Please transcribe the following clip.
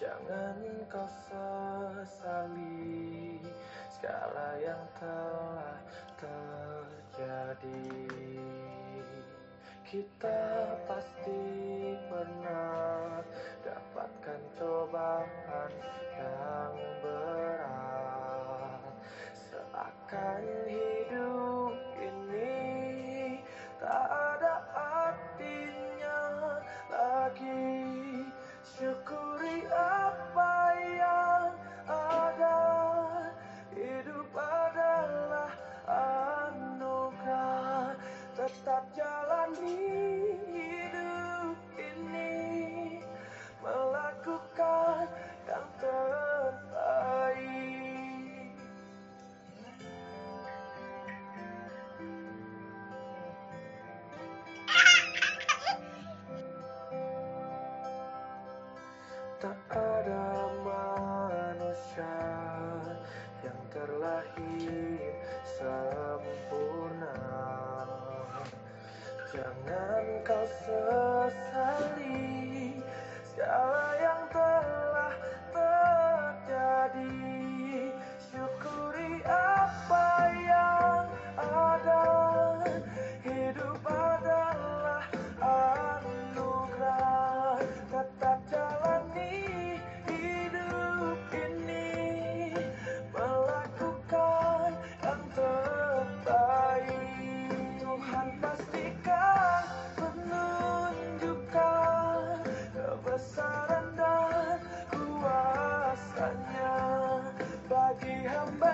Jangan kau sesali segala yang telah terjadi. Kita pasti pernah dapatkan cobaan yang berat. Seakan hidup Tak ada manusia yang terlahir sempurna. Jangan kau sesali Jangan come back.